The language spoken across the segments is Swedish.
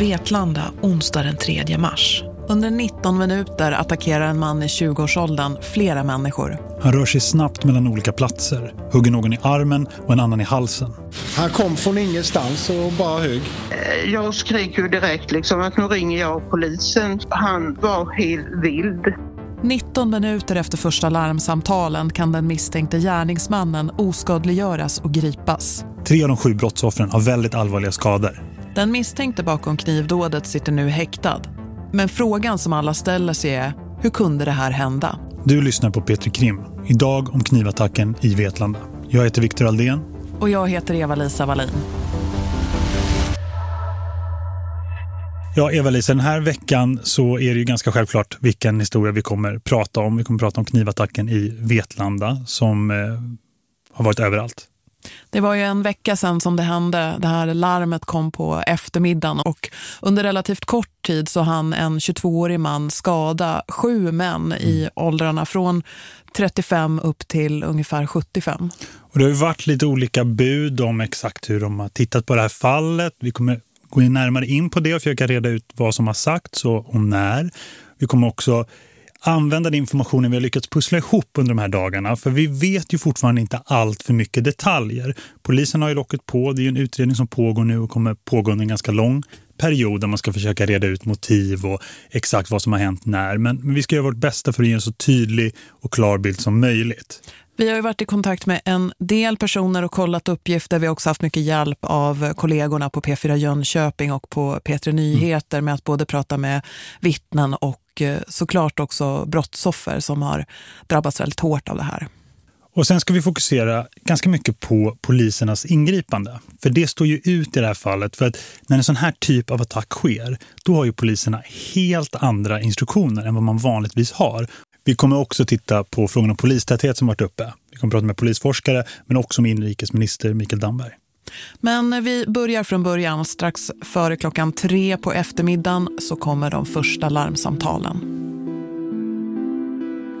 Vetlanda onsdag den 3 mars. Under 19 minuter attackerar en man i 20-årsåldern flera människor. Han rör sig snabbt mellan olika platser. Hugger någon i armen och en annan i halsen. Han kom från ingenstans och bara högg. Jag skrek ju direkt liksom att nu ringer jag polisen. Han var helt vild. 19 minuter efter första larmsamtalen kan den misstänkte gärningsmannen oskadliggöras och gripas. Tre av de sju brottsoffren har väldigt allvarliga skador. Den misstänkte bakom knivdådet sitter nu häktad. Men frågan som alla ställer sig är, hur kunde det här hända? Du lyssnar på Petri Krim. Idag om knivattacken i Vetlanda. Jag heter Viktor Aldén. Och jag heter Eva-Lisa Wallin. Ja, Eva-Lisa, den här veckan så är det ju ganska självklart vilken historia vi kommer prata om. Vi kommer prata om knivattacken i Vetlanda som eh, har varit överallt. Det var ju en vecka sedan som det hände. Det här larmet kom på eftermiddagen och under relativt kort tid så hann en 22-årig man skada sju män i mm. åldrarna från 35 upp till ungefär 75. Och det har ju varit lite olika bud om exakt hur de har tittat på det här fallet. Vi kommer gå närmare in på det och försöka reda ut vad som har sagts och, och när. Vi kommer också använda den informationen vi har lyckats pussla ihop under de här dagarna. För vi vet ju fortfarande inte allt för mycket detaljer. Polisen har ju locket på. Det är ju en utredning som pågår nu och kommer pågå under en ganska lång period där man ska försöka reda ut motiv och exakt vad som har hänt när. Men, men vi ska göra vårt bästa för att ge en så tydlig och klar bild som möjligt. Vi har ju varit i kontakt med en del personer och kollat uppgifter. Vi har också haft mycket hjälp av kollegorna på P4 Jönköping och på P3 Nyheter mm. med att både prata med vittnen och eh, såklart också brottsoffer som har drabbats väldigt hårt av det här. Och sen ska vi fokusera ganska mycket på polisernas ingripande. För det står ju ut i det här fallet. För att när en sån här typ av attack sker, då har ju poliserna helt andra instruktioner än vad man vanligtvis har. Vi kommer också titta på frågan om polistäthet som varit uppe. Vi kommer prata med polisforskare men också med inrikesminister Mikael Damberg. Men vi börjar från början. Strax före klockan tre på eftermiddagen så kommer de första larmsamtalen.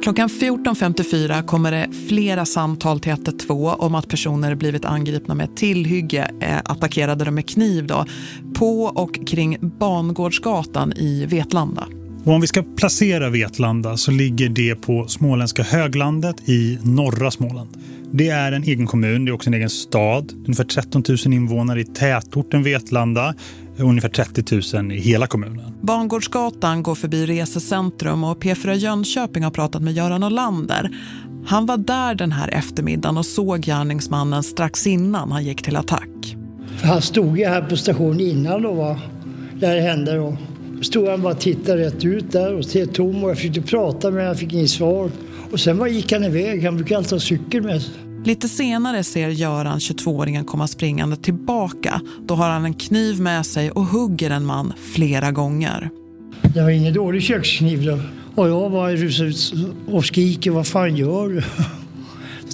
Klockan 14.54 kommer det flera samtal till 112 om att personer blivit angripna med tillhygge, eh, attackerade de med kniv då, på och kring Bangårdsgatan i Vetlanda. Och om vi ska placera Vetlanda så ligger det på småländska höglandet i norra Småland. Det är en egen kommun, det är också en egen stad. Ungefär 13 000 invånare i tätorten Vetlanda och ungefär 30 000 i hela kommunen. Bangårdsgatan går förbi resecentrum och P4 Jönköping har pratat med Göran Olander. Han var där den här eftermiddagen och såg gärningsmannen strax innan han gick till attack. Han stod ju här på stationen innan då va, där det hände då stod han bara och tittade rätt ut där och ser tom och jag försökte prata med jag fick inget svar. Och sen bara gick han iväg, han brukar alltid ha cykel med sig. Lite senare ser Göran 22-åringen komma springande tillbaka. Då har han en kniv med sig och hugger en man flera gånger. Det var ingen dålig kökskniv då. Och jag var rusade och skriker, vad fan gör du?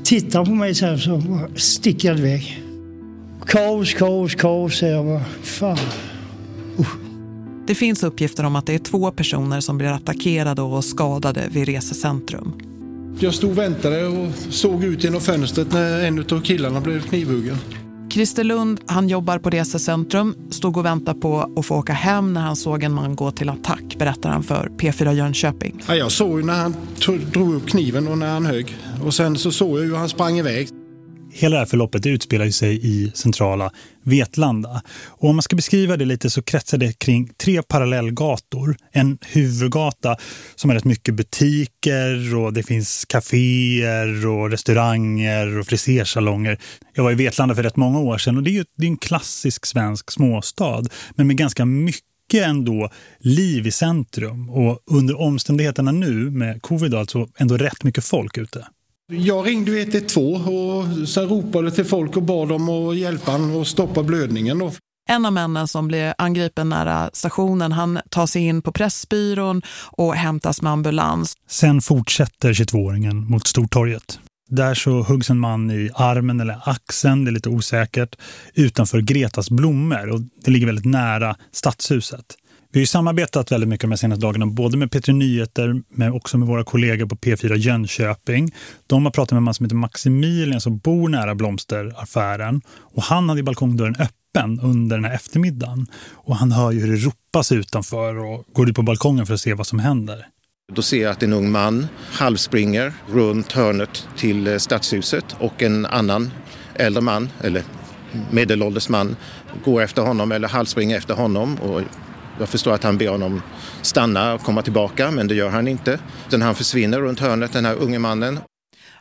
Tittar på mig så här så sticker jag iväg. Kaos, kaos, kaos, säger jag bara. Fan. Usch. Det finns uppgifter om att det är två personer som blir attackerade och skadade vid resecentrum. Jag stod och väntade och såg ut genom fönstret när en av killarna blev knivhuggen. Christer Lund, han jobbar på resecentrum, stod och väntade på att få åka hem när han såg en man gå till attack, berättar han för P4 Jönköping. Ja, jag såg när han drog upp kniven och när han högg. Och sen så såg jag hur han sprang iväg. Hela det här förloppet utspelar sig i centrala Vetlanda. Och om man ska beskriva det lite så kretsar det kring tre parallellgator. En huvudgata som har rätt mycket butiker och det finns kaféer och restauranger och frisersalonger. Jag var i Vetlanda för rätt många år sedan och det är ju det är en klassisk svensk småstad men med ganska mycket ändå liv i centrum och under omständigheterna nu med covid alltså ändå rätt mycket folk ute. Jag ringde 112 och sen ropade till folk och bad dem att hjälpa honom och stoppa blödningen. En av männen som blev angripen nära stationen, han tar sig in på Pressbyrån och hämtas med ambulans. Sen fortsätter 22-åringen mot Stortorget. Där så huggs en man i armen eller axeln, det är lite osäkert, utanför Gretas blommor och det ligger väldigt nära stadshuset. Vi har ju samarbetat väldigt mycket de senaste dagarna, både med Petri Nyheter men också med våra kollegor på P4 Jönköping. De har pratat med en man som heter Maximilian som bor nära blomsteraffären och han hade balkongdörren öppen under den här eftermiddagen. Och han hör ju hur det ropas utanför och går ut på balkongen för att se vad som händer. Då ser jag att en ung man halvspringer runt hörnet till eh, stadshuset och en annan äldre man, eller medelålders man, går efter honom eller halvspringer efter honom. Och jag förstår att han ber honom stanna och komma tillbaka, men det gör han inte. Utan han försvinner runt hörnet, den här unge mannen.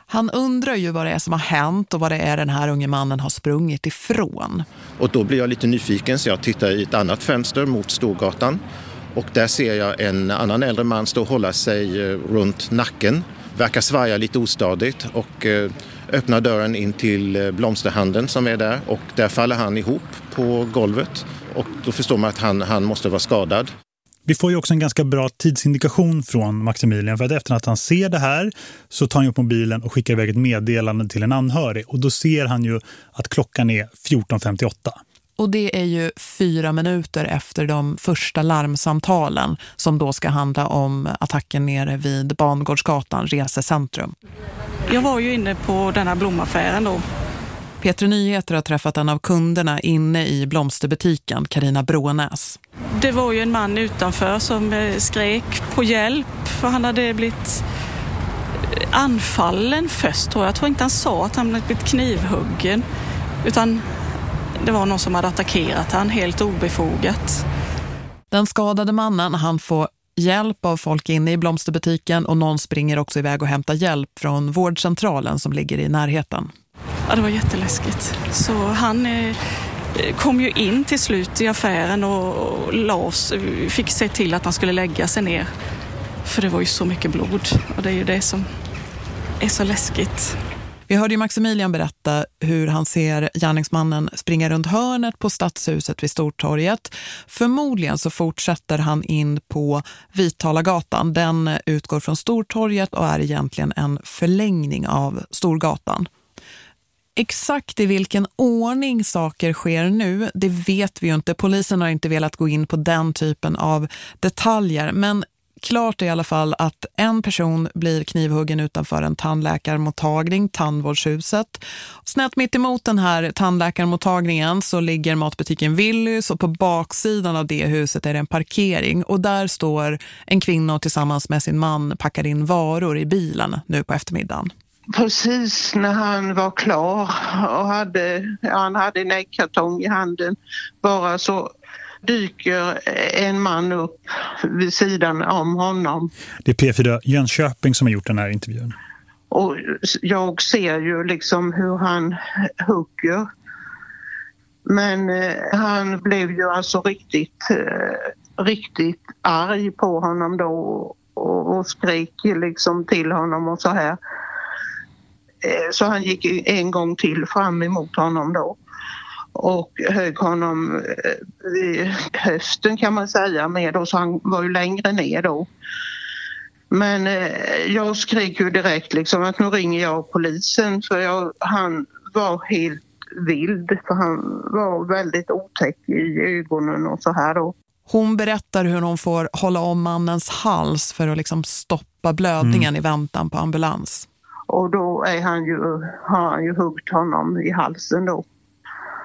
Han undrar ju vad det är som har hänt och vad det är den här unge mannen har sprungit ifrån. Och då blir jag lite nyfiken så jag tittar i ett annat fönster mot Storgatan. Och där ser jag en annan äldre man stå och hålla sig eh, runt nacken. Verkar svaja lite ostadigt och eh, öppnar dörren in till eh, blomsterhandeln som är där. Och där faller han ihop på golvet. Och då förstår man att han, han måste vara skadad. Vi får ju också en ganska bra tidsindikation från Maximilian för att efter att han ser det här så tar han upp mobilen och skickar iväg ett meddelande till en anhörig och då ser han ju att klockan är 14.58. Och det är ju fyra minuter efter de första larmsamtalen som då ska handla om attacken nere vid Bangårdsgatan, resecentrum. Jag var ju inne på den här blomaffären då. Peter Nyheter har träffat en av kunderna inne i blomsterbutiken, Karina Brånäs. Det var ju en man utanför som eh, skrek på hjälp för han hade blivit eh, anfallen först tror jag. Jag tror inte han sa att han blivit knivhuggen utan det var någon som hade attackerat han helt obefogat. Den skadade mannen han får hjälp av folk inne i blomsterbutiken och någon springer också iväg och hämtar hjälp från vårdcentralen som ligger i närheten. Ja, det var jätteläskigt. Så han eh, kom ju in till slut i affären och las, fick se till att han skulle lägga sig ner. För det var ju så mycket blod och det är ju det som är så läskigt. Vi hörde ju Maximilian berätta hur han ser gärningsmannen springa runt hörnet på stadshuset vid Stortorget. Förmodligen så fortsätter han in på Vitalagatan. Den utgår från Stortorget och är egentligen en förlängning av Storgatan. Exakt i vilken ordning saker sker nu, det vet vi ju inte. Polisen har inte velat gå in på den typen av detaljer. Men klart är i alla fall att en person blir knivhuggen utanför en tandläkarmottagning, tandvårdshuset. Snett mitt emot den här tandläkarmottagningen så ligger matbutiken Willys och på baksidan av det huset är det en parkering. Och där står en kvinna tillsammans med sin man packar in varor i bilen nu på eftermiddagen precis när han var klar och hade, han hade en äggkartong i handen bara så dyker en man upp vid sidan om honom. Det är P4 Jönköping som har gjort den här intervjun. Och jag ser ju liksom hur han hugger. Men eh, han blev ju alltså riktigt, eh, riktigt arg på honom då och, och skrek liksom till honom och så här. Eh, så han gick en gång till fram emot honom då och högg honom eh, vid höften kan man säga med då, så han var ju längre ner då. Men eh, jag skrek ju direkt liksom att nu ringer jag polisen för jag, han var helt vild för han var väldigt otäck i ögonen och så här då. Hon berättar hur hon får hålla om mannens hals för att liksom stoppa blödningen mm. i väntan på ambulans. Och då är han ju, har han ju huggit honom i halsen då.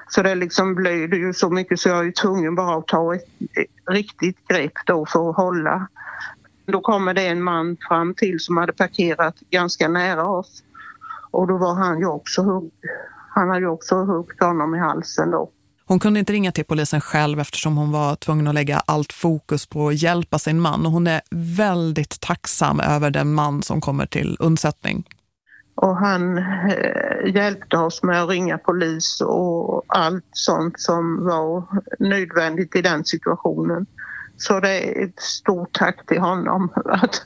Så det liksom blöder ju så mycket så jag är ju tvungen bara att ta ett, ett riktigt grepp då för att hålla. Då kommer det en man fram till som hade parkerat ganska nära oss. Och då var han ju också hugg. Han hade ju också huggt honom i halsen då. Hon kunde inte ringa till polisen själv eftersom hon var tvungen att lägga allt fokus på att hjälpa sin man. Och hon är väldigt tacksam över den man som kommer till undsättning. Och han eh, hjälpte oss med att ringa polis och allt sånt som var nödvändigt i den situationen. Så det är ett stort tack till honom att,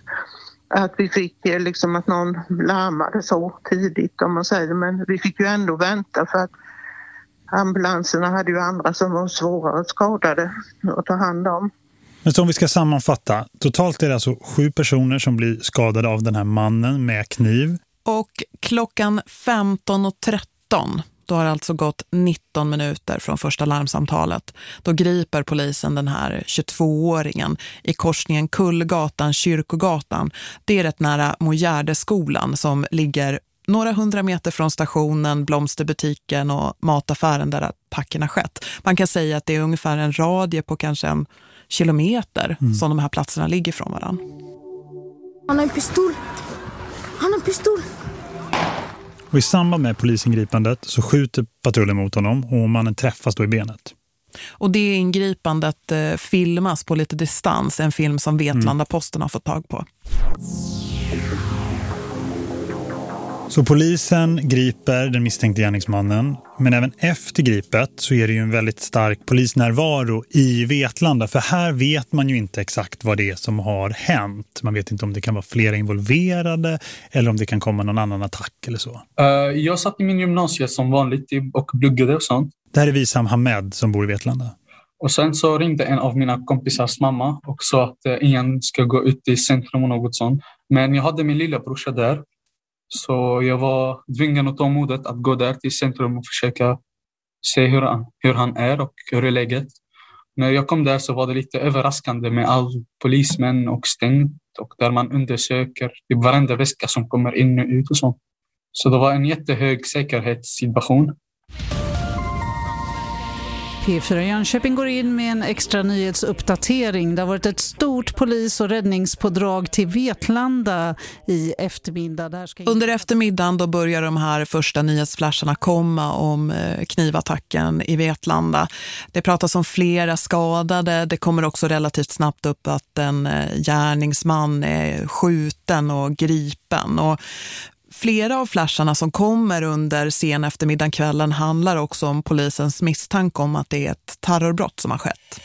att vi fick eh, liksom att någon larmade så tidigt om man säger. Men vi fick ju ändå vänta för att ambulanserna hade ju andra som var svårare skadade att ta hand om. Men så om vi ska sammanfatta, totalt är det alltså sju personer som blir skadade av den här mannen med kniv. Och klockan 15.13 då har det alltså gått 19 minuter från första larmsamtalet. Då griper polisen den här 22-åringen i korsningen Kullgatan, Kyrkogatan. Det är rätt nära Mojärdeskolan som ligger några hundra meter från stationen, blomsterbutiken och mataffären där attackerna skett. Man kan säga att det är ungefär en radie på kanske en kilometer mm. som de här platserna ligger från varandra. Han har en pistol. Han har en pistol. Och i samband med polisingripandet så skjuter patrullen mot honom och mannen träffas då i benet. Och det ingripandet eh, filmas på lite distans, en film som Vetlanda-posten har fått tag på. Så polisen griper den misstänkte gärningsmannen. Men även efter gripet så är det ju en väldigt stark polisnärvaro i Vetlanda. För här vet man ju inte exakt vad det är som har hänt. Man vet inte om det kan vara flera involverade eller om det kan komma någon annan attack eller så. Uh, jag satt i min gymnasie som vanligt och pluggade och sånt. Det här är Visam Hamed som bor i Vetlanda. Och sen så ringde en av mina kompisars mamma och sa att uh, ingen ska gå ut i centrum och något sånt. Men jag hade min lilla brorsa där så jag var tvingad att ta modet att gå där till centrum och försöka se hur han, hur han är och hur är läget. När jag kom där så var det lite överraskande med all polismän och stängt och där man undersöker typ varenda väska som kommer in och ut och sånt. Så det var en jättehög säkerhetssituation. P4 Jönköping går in med en extra nyhetsuppdatering. Det har varit ett stort polis- och räddningspådrag till Vetlanda i eftermiddag. Ska... Under eftermiddagen då börjar de här första nyhetsflasharna komma om eh, knivattacken i Vetlanda. Det pratas om flera skadade. Det kommer också relativt snabbt upp att en eh, gärningsman är skjuten och gripen. Och Flera av flasharna som kommer under sen eftermiddag kvällen handlar också om polisens misstanke om att det är ett terrorbrott som har skett.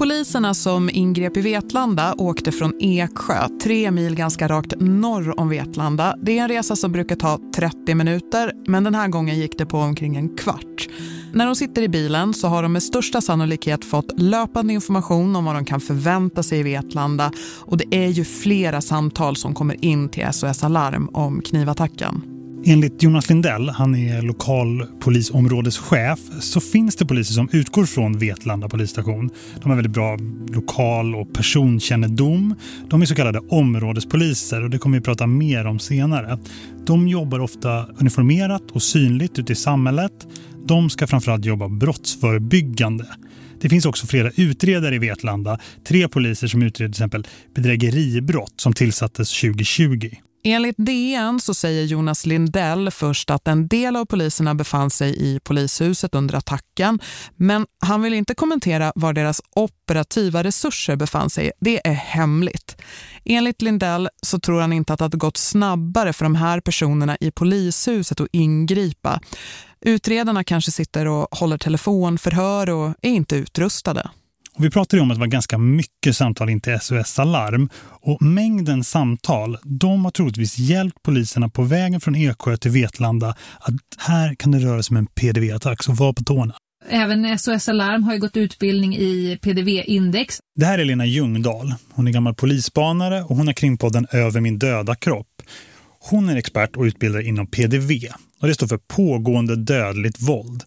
Poliserna som ingrep i Vetlanda åkte från Eksjö, tre mil ganska rakt norr om Vetlanda. Det är en resa som brukar ta 30 minuter, men den här gången gick det på omkring en kvart. När de sitter i bilen så har de med största sannolikhet fått löpande information om vad de kan förvänta sig i Vetlanda och det är ju flera samtal som kommer in till SOS Alarm om knivattacken. Enligt Jonas Lindell, han är lokal polisområdeschef, så finns det poliser som utgår från Vetlanda polisstation. De har väldigt bra lokal- och personkännedom. De är så kallade områdespoliser och det kommer vi prata mer om senare. De jobbar ofta uniformerat och synligt ute i samhället de ska framförallt jobba brottsförebyggande. Det finns också flera utredare i Vetlanda, tre poliser som utreder till exempel bedrägeribrott som tillsattes 2020. Enligt DN så säger Jonas Lindell först att en del av poliserna befann sig i polishuset under attacken. Men han vill inte kommentera var deras operativa resurser befann sig. Det är hemligt. Enligt Lindell så tror han inte att det hade gått snabbare för de här personerna i polishuset att ingripa. Utredarna kanske sitter och håller telefonförhör och är inte utrustade. Och vi pratade om att det var ganska mycket samtal in till SOS Alarm. Och mängden samtal, de har troligtvis hjälpt poliserna på vägen från Eksjö till Vetlanda att här kan det röra sig om en PDV-attack, så var på tårna. Även SOS Alarm har ju gått utbildning i PDV-index. Det här är Lena Ljungdahl. Hon är gammal polisspanare och hon har kringpodden Över min döda kropp. Hon är expert och utbildare inom PDV och det står för pågående dödligt våld.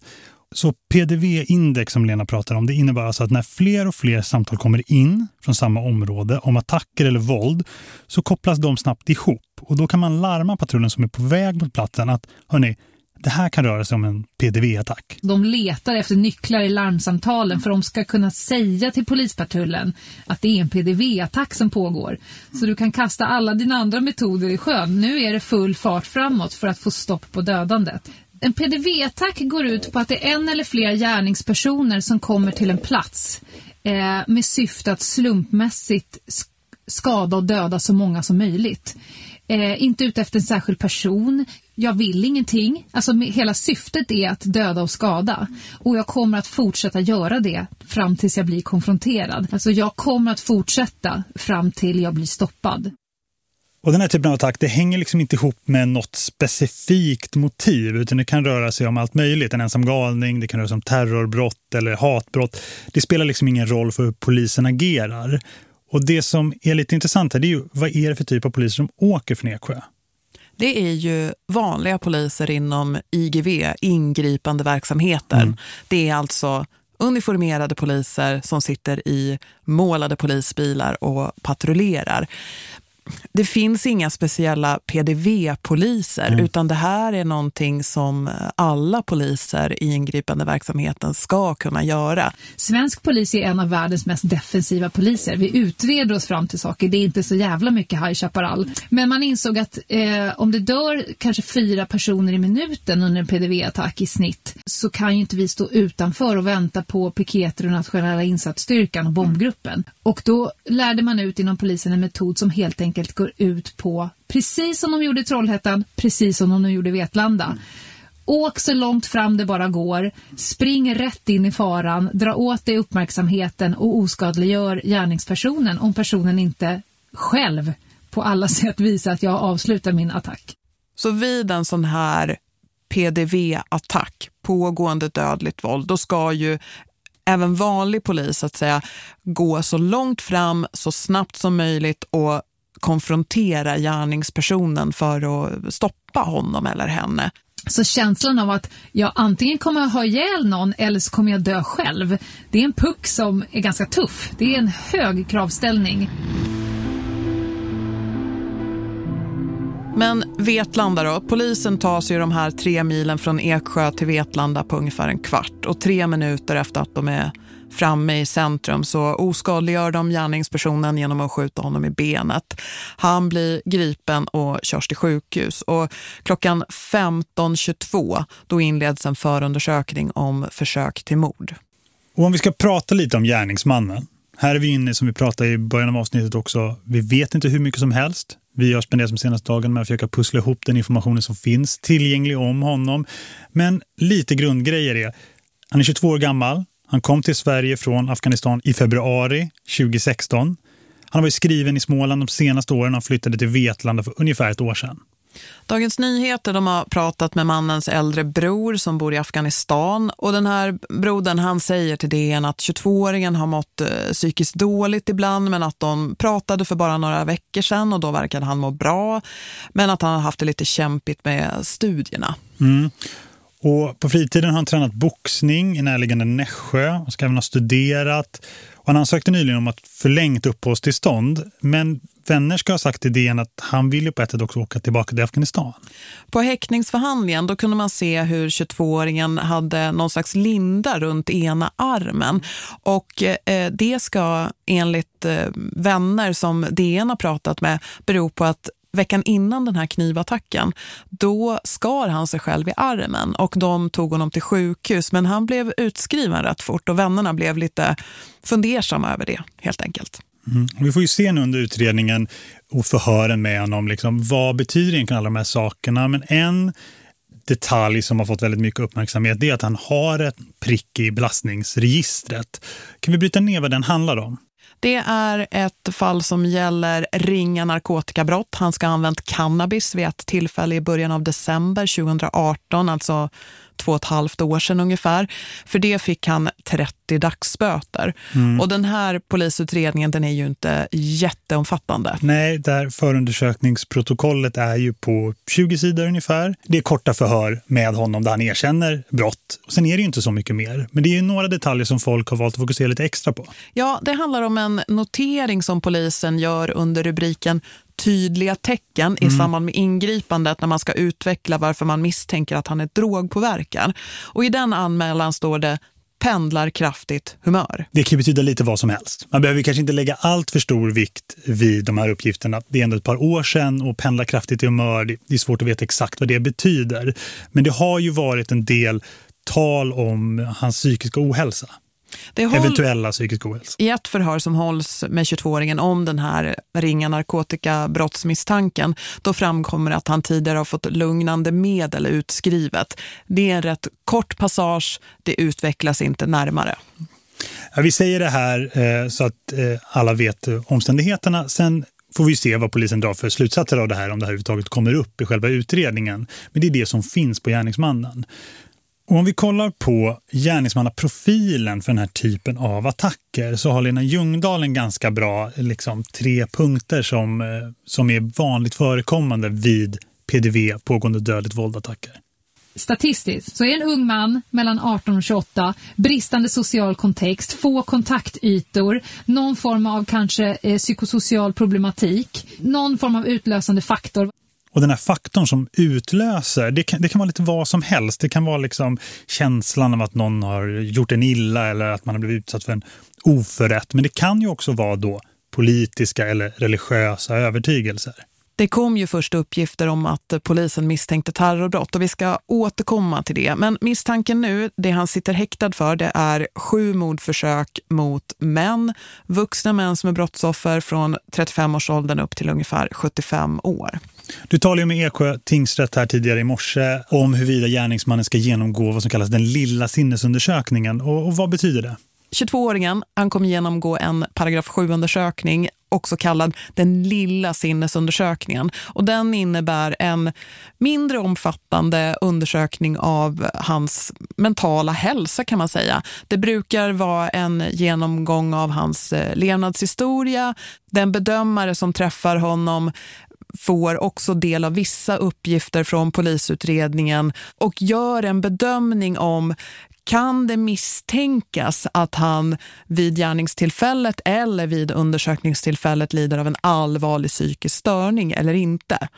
Så PDV-index som Lena pratar om, det innebär alltså att när fler och fler samtal kommer in från samma område om attacker eller våld så kopplas de snabbt ihop. Och då kan man larma patrullen som är på väg mot platsen att hörni, det här kan röra sig om en PDV-attack. De letar efter nycklar i larmsamtalen för de ska kunna säga till polispatrullen att det är en PDV-attack som pågår. Så du kan kasta alla dina andra metoder i sjön. Nu är det full fart framåt för att få stopp på dödandet. En PDV-attack går ut på att det är en eller flera gärningspersoner som kommer till en plats eh, med syfte att slumpmässigt skada och döda så många som möjligt. Eh, inte ute efter en särskild person. Jag vill ingenting. Alltså hela syftet är att döda och skada. Och jag kommer att fortsätta göra det fram tills jag blir konfronterad. Alltså jag kommer att fortsätta fram till jag blir stoppad. Och den här typen av attack, det hänger liksom inte ihop med något specifikt motiv utan det kan röra sig om allt möjligt. En ensam galning, det kan röra sig om terrorbrott eller hatbrott. Det spelar liksom ingen roll för hur polisen agerar. Och det som är lite intressant här, det är ju vad är det för typ av poliser som åker från Eksjö? Det är ju vanliga poliser inom IGV, ingripande verksamheter. Mm. Det är alltså uniformerade poliser som sitter i målade polisbilar och patrullerar. Det finns inga speciella PDV-poliser mm. utan det här är någonting som alla poliser i ingripande verksamheten ska kunna göra. Svensk polis är en av världens mest defensiva poliser. Vi utreder oss fram till saker. Det är inte så jävla mycket High Chaparral. Men man insåg att eh, om det dör kanske fyra personer i minuten under en PDV-attack i snitt så kan ju inte vi stå utanför och vänta på piketer och nationella insatsstyrkan och bombgruppen. Och då lärde man ut inom polisen en metod som helt enkelt går ut på, precis som de gjorde i Trollhättan, precis som de gjorde i Vetlanda. Åk så långt fram det bara går, spring rätt in i faran, dra åt dig uppmärksamheten och oskadliggör gärningspersonen om personen inte själv på alla sätt visar att jag avslutar min attack. Så vid en sån här PDV-attack, pågående dödligt våld, då ska ju även vanlig polis att säga gå så långt fram, så snabbt som möjligt och konfrontera gärningspersonen för att stoppa honom eller henne. Så känslan av att jag antingen kommer att ha ihjäl någon eller så kommer jag dö själv. Det är en puck som är ganska tuff. Det är en hög kravställning. Men Vetlanda då? Polisen tar sig de här tre milen från Eksjö till Vetlanda på ungefär en kvart. Och tre minuter efter att de är framme i centrum så oskadliggör de gärningspersonen genom att skjuta honom i benet. Han blir gripen och körs till sjukhus. Och klockan 15.22 då inleds en förundersökning om försök till mord. Och om vi ska prata lite om gärningsmannen. Här är vi inne som vi pratade i början av avsnittet också. Vi vet inte hur mycket som helst. Vi har spenderat de senaste dagen med att försöka pussla ihop den informationen som finns tillgänglig om honom. Men lite grundgrejer är, han är 22 år gammal. Han kom till Sverige från Afghanistan i februari 2016. Han har varit skriven i Småland de senaste åren och flyttade till Vetlanda för ungefär ett år sedan. Dagens Nyheter de har pratat med mannens äldre bror som bor i Afghanistan och den här brodern han säger till DN att 22-åringen har mått eh, psykiskt dåligt ibland men att de pratade för bara några veckor sedan och då verkade han må bra men att han har haft det lite kämpigt med studierna. Mm. Och på fritiden har han tränat boxning i närliggande Nässjö och ska även ha studerat. Och han ansökte nyligen om att förlängt uppehållstillstånd. Men vänner ska ha sagt till DN att han vill ju på ett sätt också åka tillbaka till Afghanistan. På häckningsförhandlingen då kunde man se hur 22-åringen hade någon slags linda runt ena armen. Och eh, det ska enligt eh, vänner som DN har pratat med bero på att veckan innan den här knivattacken, då skar han sig själv i armen och de tog honom till sjukhus. Men han blev utskriven rätt fort och vännerna blev lite fundersamma över det helt enkelt. Mm. Vi får ju se nu under utredningen och förhören med honom liksom, vad betyder egentligen alla de här sakerna. Men en detalj som har fått väldigt mycket uppmärksamhet är att han har ett prick i belastningsregistret. Kan vi bryta ner vad den handlar om? Det är ett fall som gäller ringa narkotikabrott. Han ska ha använt cannabis vid ett tillfälle i början av december 2018, alltså två och ett halvt år sedan ungefär. För det fick han 30 dagsböter. Mm. Och den här polisutredningen den är ju inte jätteomfattande. Nej, där förundersökningsprotokollet är ju på 20 sidor ungefär. Det är korta förhör med honom där han erkänner brott. Och sen är det ju inte så mycket mer. Men det är ju några detaljer som folk har valt att fokusera lite extra på. Ja, det handlar om en notering som polisen gör under rubriken tydliga tecken mm. i samband med ingripandet när man ska utveckla varför man misstänker att han är drogpåverkad. Och i den anmälan står det pendlar kraftigt humör. Det kan betyda lite vad som helst. Man behöver kanske inte lägga allt för stor vikt vid de här uppgifterna. Det är ändå ett par år sedan och pendlar kraftigt i humör. Det är svårt att veta exakt vad det betyder. Men det har ju varit en del tal om hans psykiska ohälsa. Det håll... Eventuella psykisk ohälsa. I ett förhör som hålls med 22-åringen om den här ringa narkotikabrottsmisstanken då framkommer att han tidigare har fått lugnande medel utskrivet. Det är en rätt kort passage, det utvecklas inte närmare. Ja, vi säger det här eh, så att eh, alla vet eh, omständigheterna. Sen får vi se vad polisen drar för slutsatser av det här om det här överhuvudtaget kommer upp i själva utredningen. Men det är det som finns på gärningsmannen. Och om vi kollar på gärningsmannaprofilen för den här typen av attacker så har Lena Ljungdahl en ganska bra liksom, tre punkter som, eh, som är vanligt förekommande vid PDV, pågående dödligt våldattacker. statistiskt så är en ung man mellan 18 och 28, bristande social kontext, få kontaktytor, någon form av kanske eh, psykosocial problematik, någon form av utlösande faktor. Och den här faktorn som utlöser, det kan, det kan vara lite vad som helst. Det kan vara liksom känslan av att någon har gjort en illa eller att man har blivit utsatt för en oförrätt. Men det kan ju också vara då politiska eller religiösa övertygelser. Det kom ju först uppgifter om att polisen misstänkte terrorbrott och vi ska återkomma till det. Men misstanken nu, det han sitter häktad för, det är sju mordförsök mot män. Vuxna män som är brottsoffer från 35-årsåldern upp till ungefär 75 år. Du talade ju med Eksjö tingsrätt här tidigare i morse om huruvida gärningsmannen ska genomgå vad som kallas den lilla sinnesundersökningen. Och, och vad betyder det? 22-åringen han kommer genomgå en paragraf 7-undersökning också kallad den lilla sinnesundersökningen. Och den innebär en mindre omfattande undersökning av hans mentala hälsa kan man säga. Det brukar vara en genomgång av hans eh, levnadshistoria. Den bedömare som träffar honom får också del av vissa uppgifter från polisutredningen och gör en bedömning om kan det misstänkas att han vid gärningstillfället eller vid undersökningstillfället lider av en allvarlig psykisk störning eller inte?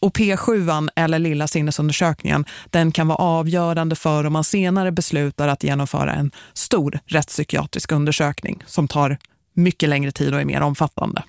Och P7 eller lilla sinnesundersökningen den kan vara avgörande för om man senare beslutar att genomföra en stor rättspsykiatrisk undersökning som tar mycket längre tid och är mer omfattande.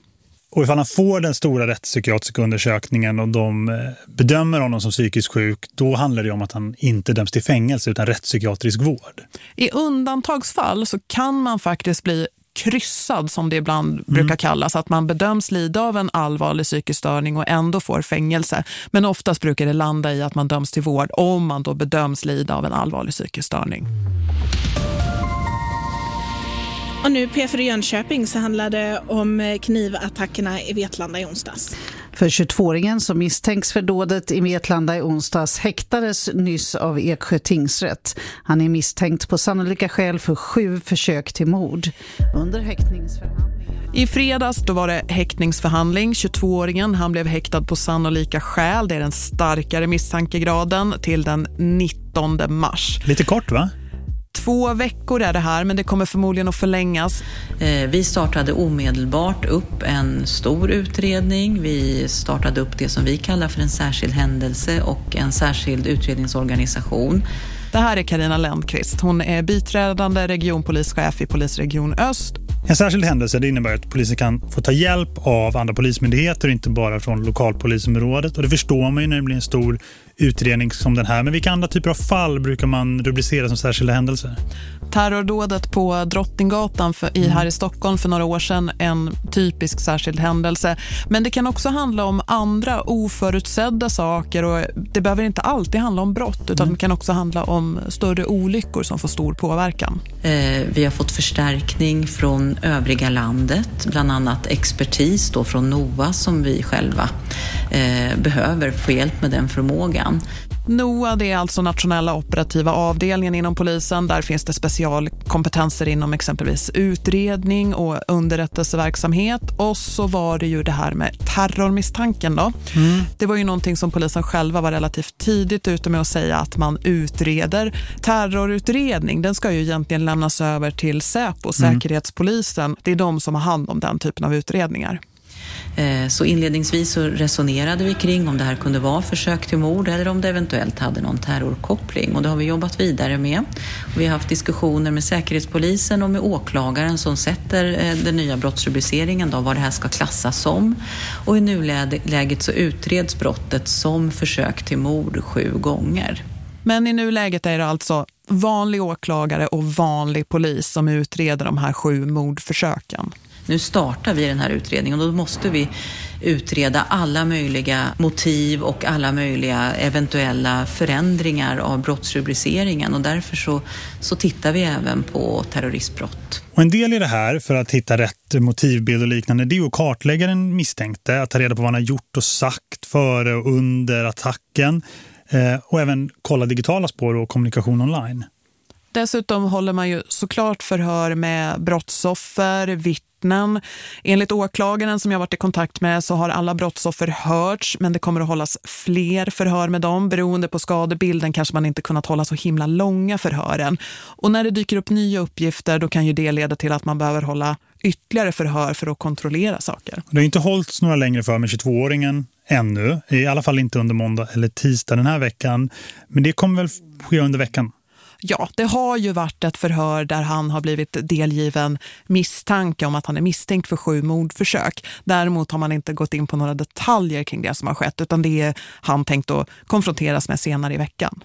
Och ifall han får den stora rättspsykiatriska undersökningen och de eh, bedömer honom som psykiskt sjuk, då handlar det om att han inte döms till fängelse utan rättspsykiatrisk vård. I undantagsfall så kan man faktiskt bli kryssad som det ibland mm. brukar kallas. Att man bedöms lida av en allvarlig psykisk störning och ändå får fängelse. Men oftast brukar det landa i att man döms till vård om man då bedöms lida av en allvarlig psykisk störning. Och nu P4 Jönköping så handlar det om knivattackerna i Vetlanda i onsdags. För 22-åringen som misstänks för dådet i Vetlanda i onsdags häktades nyss av Eksjö tingsrätt. Han är misstänkt på sannolika skäl för sju försök till mord. Under häktningsförhandlingen... I fredags då var det häktningsförhandling. 22-åringen han blev häktad på sannolika skäl. Det är den starkare misstankegraden till den 19 mars. Lite kort va? Två veckor är det här, men det kommer förmodligen att förlängas. Eh, vi startade omedelbart upp en stor utredning. Vi startade upp det som vi kallar för en särskild händelse och en särskild utredningsorganisation. Det här är Karina Lendqvist. Hon är biträdande regionpolischef i Polisregion Öst. En särskild händelse det innebär att polisen kan få ta hjälp av andra polismyndigheter och inte bara från lokalpolisområdet. Och det förstår man ju när det blir en stor utredning som den här. Men vilka andra typer av fall brukar man rubricera som särskilda händelser? Terrordådet på Drottninggatan för, i, mm. här i Stockholm för några år sedan en typisk särskild händelse. Men det kan också handla om andra oförutsedda saker och det behöver inte alltid handla om brott utan mm. det kan också handla om större olyckor som får stor påverkan. Eh, vi har fått förstärkning från övriga landet, bland annat expertis då från NOA som vi själva eh, behöver få hjälp med den förmågan. NOA det är alltså nationella operativa avdelningen inom polisen. Där finns det specialkompetenser inom exempelvis utredning och underrättelseverksamhet. Och så var det ju det här med terrormisstanken då. Mm. Det var ju någonting som polisen själva var relativt tidigt ute med att säga att man utreder. Terrorutredning, den ska ju egentligen lämnas över till Säpo, mm. Säkerhetspolisen. Det är de som har hand om den typen av utredningar. Eh, så inledningsvis så resonerade vi kring om det här kunde vara försök till mord eller om det eventuellt hade någon terrorkoppling och det har vi jobbat vidare med. Vi har haft diskussioner med Säkerhetspolisen och med åklagaren som sätter eh, den nya brottsrubriceringen då, vad det här ska klassas som. Och i nuläget så utreds brottet som försök till mord sju gånger. Men i nuläget är det alltså vanlig åklagare och vanlig polis som utreder de här sju mordförsöken nu startar vi den här utredningen och då måste vi utreda alla möjliga motiv och alla möjliga eventuella förändringar av brottsrubriceringen och därför så, så tittar vi även på terroristbrott. Och en del i det här för att hitta rätt motivbild och liknande det är att kartlägga den misstänkte, att ta reda på vad han har gjort och sagt före och under attacken eh, och även kolla digitala spår och kommunikation online. Dessutom håller man ju såklart förhör med brottsoffer, vittnen. Enligt åklagaren som jag varit i kontakt med så har alla brottsoffer hörts men det kommer att hållas fler förhör med dem. Beroende på skadebilden kanske man inte kunnat hålla så himla långa förhören. Och när det dyker upp nya uppgifter då kan ju det leda till att man behöver hålla ytterligare förhör för att kontrollera saker. Det har inte hållits några längre för med 22-åringen ännu. I alla fall inte under måndag eller tisdag den här veckan. Men det kommer väl ske under veckan? Ja, det har ju varit ett förhör där han har blivit delgiven misstanke om att han är misstänkt för sju mordförsök. Däremot har man inte gått in på några detaljer kring det som har skett utan det är han tänkt att konfronteras med senare i veckan.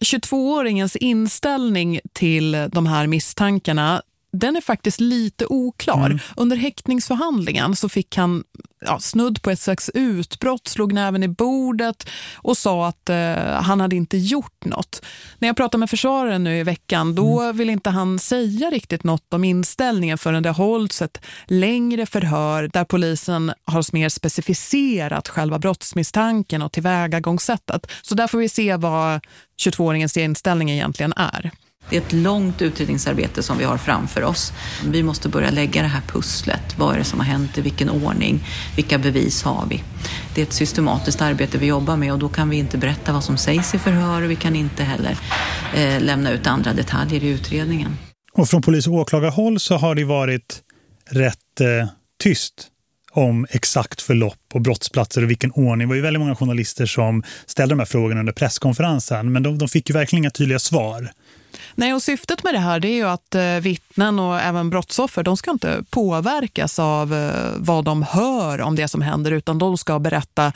22-åringens inställning till de här misstankarna den är faktiskt lite oklar. Mm. Under häktningsförhandlingen så fick han ja, snudd på ett slags utbrott, slog näven i bordet och sa att eh, han hade inte gjort något. När jag pratade med försvararen nu i veckan, då mm. vill inte han säga riktigt något om inställningen förrän det har hållits ett längre förhör där polisen har mer specificerat själva brottsmisstanken och tillvägagångssättet. Så där får vi se vad 22-åringens inställning egentligen är. Det är ett långt utredningsarbete som vi har framför oss. Vi måste börja lägga det här pusslet. Vad är det som har hänt? I vilken ordning? Vilka bevis har vi? Det är ett systematiskt arbete vi jobbar med och då kan vi inte berätta vad som sägs i förhör och vi kan inte heller eh, lämna ut andra detaljer i utredningen. Och från polis- och åklagarhåll så har det varit rätt eh, tyst om exakt förlopp och brottsplatser och vilken ordning. Det var ju väldigt många journalister som ställde de här frågorna under presskonferensen men de, de fick ju verkligen inga tydliga svar. Nej, och syftet med det här det är ju att eh, vittnen och även brottsoffer de ska inte påverkas av eh, vad de hör om det som händer utan de ska berätta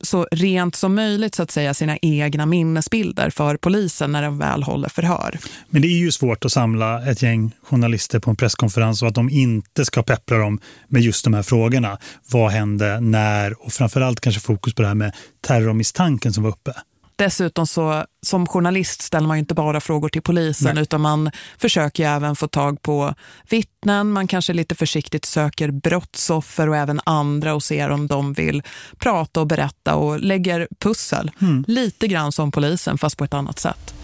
så rent som möjligt så att säga sina egna minnesbilder för polisen när de väl håller förhör. Men det är ju svårt att samla ett gäng journalister på en presskonferens och att de inte ska peppra dem med just de här frågorna. Vad hände, när och framförallt kanske fokus på det här med terrormisstanken som var uppe. Dessutom så som journalist ställer man ju inte bara frågor till polisen Nej. utan man försöker ju även få tag på vittnen. Man kanske lite försiktigt söker brottsoffer och även andra och ser om de vill prata och berätta och lägger pussel. Mm. Lite grann som polisen fast på ett annat sätt.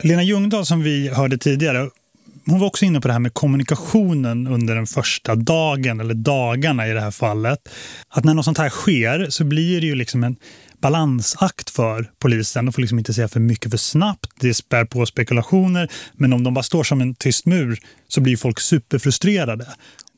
Lena Ljungdahl som vi hörde tidigare hon var också inne på det här med kommunikationen under den första dagen eller dagarna i det här fallet. Att när något sånt här sker så blir det ju liksom en balansakt för polisen. De får liksom inte säga för mycket för snabbt. Det spär på spekulationer. Men om de bara står som en tyst mur så blir folk superfrustrerade.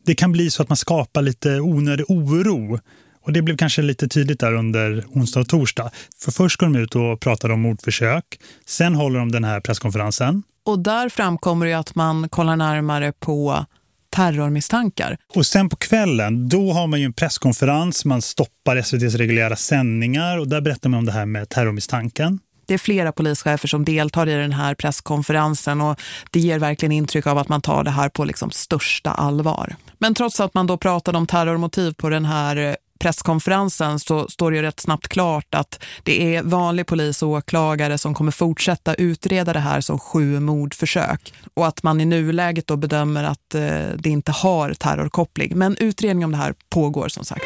Det kan bli så att man skapar lite onödig oro. Och det blev kanske lite tydligt där under onsdag och torsdag. För först går de ut och pratar om mordförsök. Sen håller de den här presskonferensen. Och där framkommer det att man kollar närmare på terrormisstankar. Och sen på kvällen, då har man ju en presskonferens. Man stoppar SVTs reguljära sändningar och där berättar man om det här med terrormisstanken. Det är flera polischefer som deltar i den här presskonferensen och det ger verkligen intryck av att man tar det här på liksom största allvar. Men trots att man då pratade om terrormotiv på den här presskonferensen så står det ju rätt snabbt klart att det är vanlig polis och åklagare som kommer fortsätta utreda det här som sju mordförsök. Och att man i nuläget då bedömer att eh, det inte har terrorkoppling. Men utredning om det här pågår som sagt.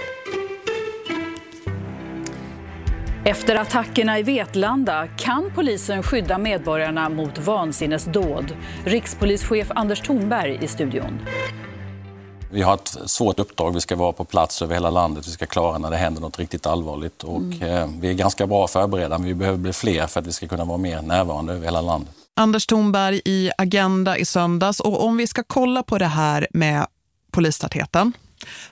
Efter attackerna i Vetlanda kan polisen skydda medborgarna mot vansinnesdåd. Rikspolischef Anders Thornberg i studion. Vi har ett svårt uppdrag. Vi ska vara på plats över hela landet. Vi ska klara när det händer något riktigt allvarligt. Och, mm. eh, vi är ganska bra förberedda, men vi behöver bli fler för att vi ska kunna vara mer närvarande över hela landet. Anders Thornberg i Agenda i söndags. Och om vi ska kolla på det här med polistätheten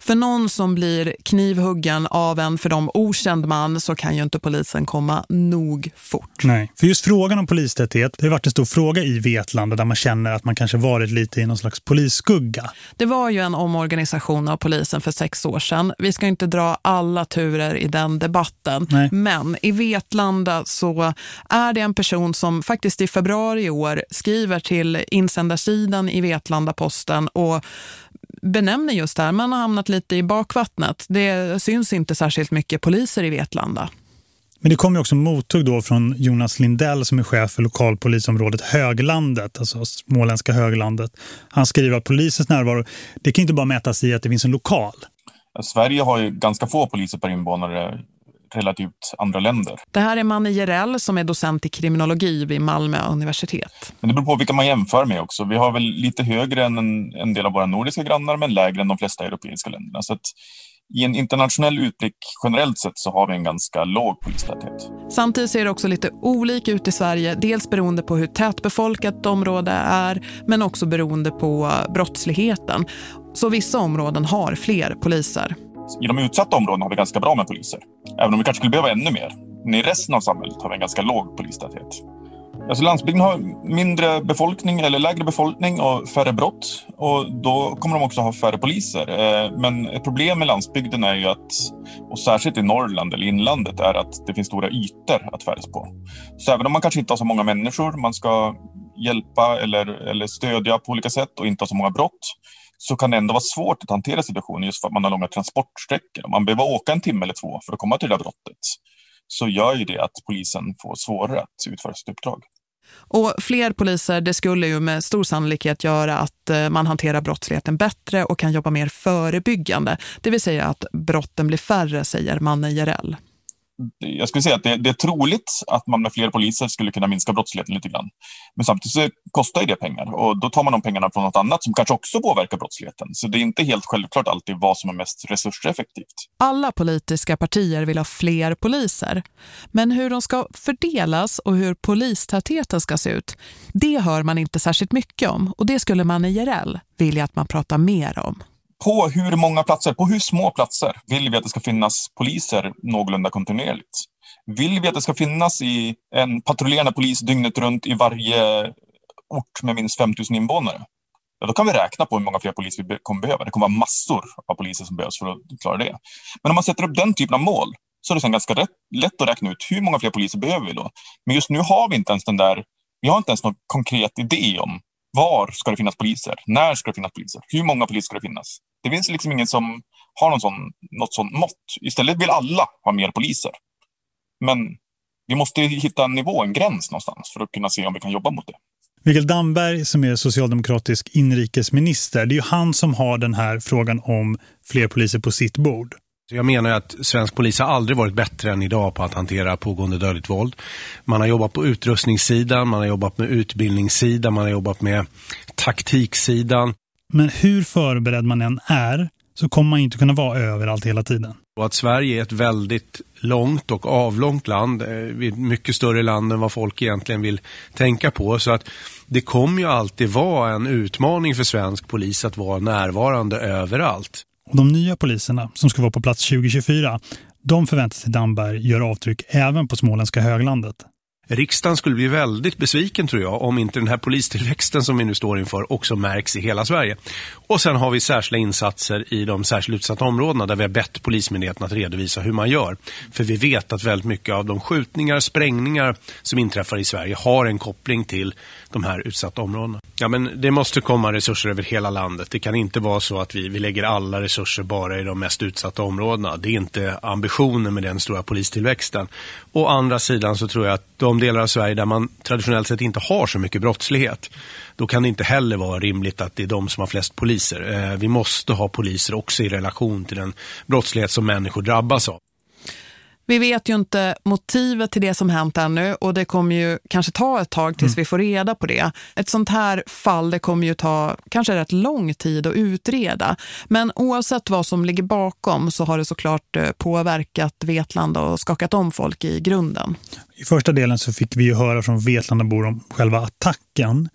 för någon som blir knivhuggen av en för dem okänd man så kan ju inte polisen komma nog fort. Nej, för just frågan om polistäthet, det har varit en stor fråga i Vetlanda där man känner att man kanske varit lite i någon slags polisskugga. Det var ju en omorganisation av polisen för sex år sedan. Vi ska inte dra alla turer i den debatten. Nej. Men i Vetlanda så är det en person som faktiskt i februari i år skriver till insändarsidan i Vetlanda-posten och benämner just det här. Man har hamnat lite i bakvattnet. Det syns inte särskilt mycket poliser i Vetlanda. Men det kom ju också mottog då från Jonas Lindell som är chef för lokalpolisområdet Höglandet, alltså småländska Höglandet. Han skriver att polisens närvaro, det kan inte bara mätas i att det finns en lokal. Sverige har ju ganska få poliser per invånare relativt andra länder. Det här är Manne Jerell som är docent i kriminologi vid Malmö universitet. Men det beror på vilka man jämför med också. Vi har väl lite högre än en, en del av våra nordiska grannar men lägre än de flesta europeiska länderna. Så att i en internationell utblick generellt sett så har vi en ganska låg polistäthet. Samtidigt ser det också lite olika ut i Sverige, dels beroende på hur tätbefolkat område är men också beroende på brottsligheten. Så vissa områden har fler poliser. I de utsatta områdena har vi ganska bra med poliser, även om vi kanske skulle behöva ännu mer. Men i resten av samhället har vi en ganska låg polistäthet. Alltså landsbygden har mindre befolkning eller lägre befolkning och färre brott och då kommer de också ha färre poliser. Eh, men ett problem med landsbygden är ju att, och särskilt i Norrland eller inlandet, är att det finns stora ytor att färdas på. Så även om man kanske inte har så många människor man ska hjälpa eller, eller stödja på olika sätt och inte har så många brott så kan det ändå vara svårt att hantera situationen just för att man har långa transportsträckor. Om man behöver åka en timme eller två för att komma till det där brottet så gör ju det att polisen får svårare att utföra sitt uppdrag. Och fler poliser, det skulle ju med stor sannolikhet göra att eh, man hanterar brottsligheten bättre och kan jobba mer förebyggande. Det vill säga att brotten blir färre, säger Manne Jarell jag skulle säga att det, det, är troligt att man med fler poliser skulle kunna minska brottsligheten lite grann. Men samtidigt så kostar ju det pengar och då tar man de pengarna från något annat som kanske också påverkar brottsligheten. Så det är inte helt självklart alltid vad som är mest resurseffektivt. Alla politiska partier vill ha fler poliser. Men hur de ska fördelas och hur polistätheten ska se ut, det hör man inte särskilt mycket om. Och det skulle man i IRL vilja att man pratar mer om på hur många platser, på hur små platser vill vi att det ska finnas poliser någorlunda kontinuerligt? Vill vi att det ska finnas i en patrullerande polis dygnet runt i varje ort med minst 5000 invånare? Ja, då kan vi räkna på hur många fler poliser vi kommer behöva. Det kommer vara massor av poliser som behövs för att klara det. Men om man sätter upp den typen av mål så är det sen ganska rätt, lätt att räkna ut hur många fler poliser behöver vi då. Men just nu har vi inte ens den där, vi har inte ens någon konkret idé om var ska det finnas poliser? När ska det finnas poliser? Hur många poliser ska det finnas? Det finns liksom ingen som har någon sån, något sånt mått. Istället vill alla ha mer poliser. Men vi måste hitta en nivå, en gräns någonstans för att kunna se om vi kan jobba mot det. Mikael Damberg som är socialdemokratisk inrikesminister, det är ju han som har den här frågan om fler poliser på sitt bord. Jag menar att svensk polis har aldrig varit bättre än idag på att hantera pågående dödligt våld. Man har jobbat på utrustningssidan, man har jobbat med utbildningssidan, man har jobbat med taktiksidan. Men hur förberedd man än är så kommer man inte kunna vara överallt hela tiden. Och att Sverige är ett väldigt långt och avlångt land, eh, mycket större land än vad folk egentligen vill tänka på. Så att det kommer ju alltid vara en utmaning för svensk polis att vara närvarande överallt. Och de nya poliserna som ska vara på plats 2024, de förväntar sig Damberg gör avtryck även på småländska höglandet. Riksdagen skulle bli väldigt besviken tror jag om inte den här polistillväxten som vi nu står inför också märks i hela Sverige. Och sen har vi särskilda insatser i de särskilt utsatta områdena där vi har bett Polismyndigheten att redovisa hur man gör. För vi vet att väldigt mycket av de skjutningar, sprängningar som inträffar i Sverige har en koppling till de här utsatta områdena. Ja, men det måste komma resurser över hela landet. Det kan inte vara så att vi, vi lägger alla resurser bara i de mest utsatta områdena. Det är inte ambitionen med den stora polistillväxten. Å andra sidan så tror jag att de delar av Sverige där man traditionellt sett inte har så mycket brottslighet då kan det inte heller vara rimligt att det är de som har flest poliser. Eh, vi måste ha poliser också i relation till den brottslighet som människor drabbas av. Vi vet ju inte motivet till det som hänt ännu och det kommer ju kanske ta ett tag tills mm. vi får reda på det. Ett sånt här fall det kommer ju ta kanske rätt lång tid att utreda. Men oavsett vad som ligger bakom så har det såklart eh, påverkat Vetlanda och skakat om folk i grunden. I första delen så fick vi ju höra från Vetlandabor om själva attacken.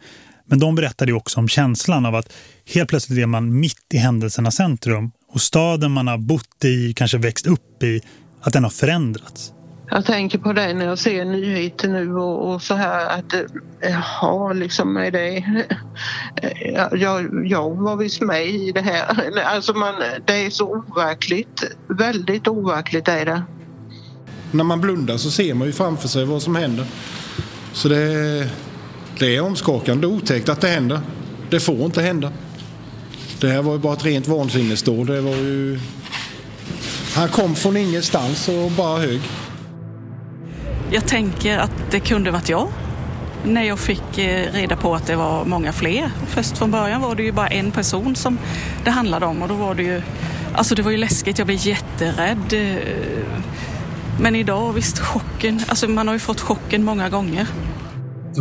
Men de berättade ju också om känslan av att helt plötsligt är man mitt i händelsernas centrum och staden man har bott i, kanske växt upp i, att den har förändrats. Jag tänker på det när jag ser nyheter nu och, och så här att jaha, liksom är det... Jag, jag var visst med i det här. Alltså man, det är så overkligt. Väldigt overkligt är det. När man blundar så ser man ju framför sig vad som händer. Så det, det är omskakande otäckt att det händer. Det får inte hända. Det här var ju bara ett rent vansinnesdåd. Det var ju... Han kom från ingenstans och bara hög. Jag tänker att det kunde varit jag. När jag fick eh, reda på att det var många fler. Först från början var det ju bara en person som det handlade om och då var det ju... Alltså det var ju läskigt, jag blev jätterädd. Eh, Men idag, visst, chocken. Alltså man har ju fått chocken många gånger.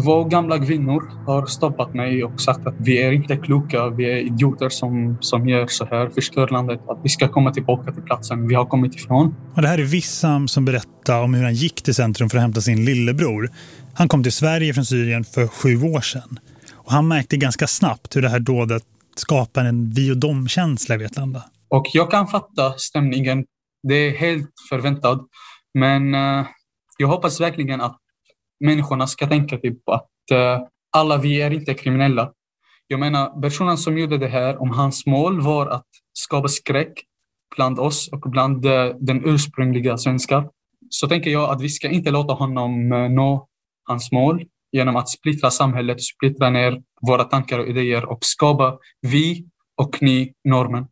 Två gamla kvinnor har stoppat mig och sagt att vi är inte kloka, vi är idioter som, som gör så här, förstör landet, att vi ska komma tillbaka till platsen vi har kommit ifrån. Och det här är Vissam som berättar om hur han gick till centrum för att hämta sin lillebror. Han kom till Sverige från Syrien för sju år sedan. Och han märkte ganska snabbt hur det här dådet skapar en vi och dom-känsla i Vetlanda. Och jag kan fatta stämningen, det är helt förväntat. Men uh, jag hoppas verkligen att människorna ska tänka typ att eh, alla vi är inte kriminella. Jag menar, personen som gjorde det här, om hans mål var att skapa skräck bland oss och bland eh, den ursprungliga svenskar, så tänker jag att vi ska inte låta honom eh, nå hans mål genom att splittra samhället, splittra ner våra tankar och idéer och skapa vi och ni normen.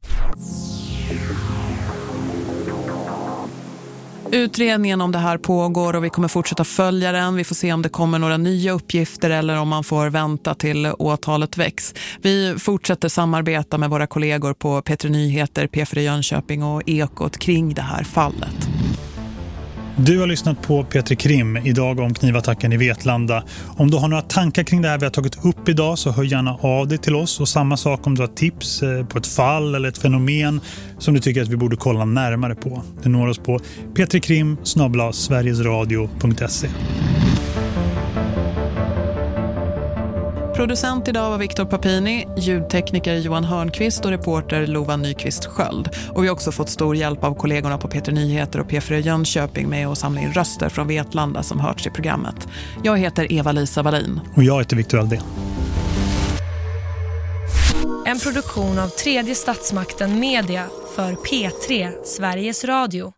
Utredningen om det här pågår och vi kommer fortsätta följa den. Vi får se om det kommer några nya uppgifter eller om man får vänta till åtalet väcks. Vi fortsätter samarbeta med våra kollegor på Petri Nyheter, P4 Jönköping och Ekot kring det här fallet. Du har lyssnat på Petri Krim idag om knivattacken i Vetlanda. Om du har några tankar kring det här vi har tagit upp idag så hör gärna av dig till oss. Och samma sak om du har tips eh, på ett fall eller ett fenomen som du tycker att vi borde kolla närmare på. Du når oss på petrikrim Producent idag var Viktor Papini, ljudtekniker Johan Hörnqvist och reporter Lova Nyqvist Sköld. Och vi har också fått stor hjälp av kollegorna på Peter Nyheter och P4 Jönköping med att samla in röster från Vetlanda som hörts i programmet. Jag heter Eva-Lisa Wallin. Och jag heter Viktor Aldén. En produktion av tredje statsmakten Media för P3 Sveriges Radio.